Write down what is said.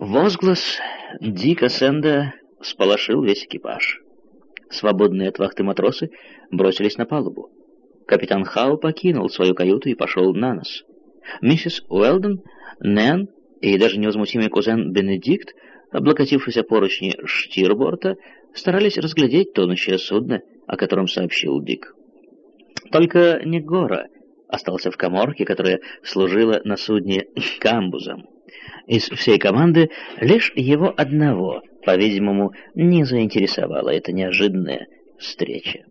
Возглас Дика Сэнда сполошил весь экипаж. Свободные от вахты матросы бросились на палубу. Капитан Хау покинул свою каюту и пошел на нос. Миссис Уэлдон, Нэн и даже невозмутимый кузен Бенедикт, облокотившись поручни штирборта, старались разглядеть тонущее судно, о котором сообщил Дик. Только Негора остался в коморке, которая служила на судне камбузом. Из всей команды лишь его одного, по-видимому, не заинтересовала эта неожиданная встреча.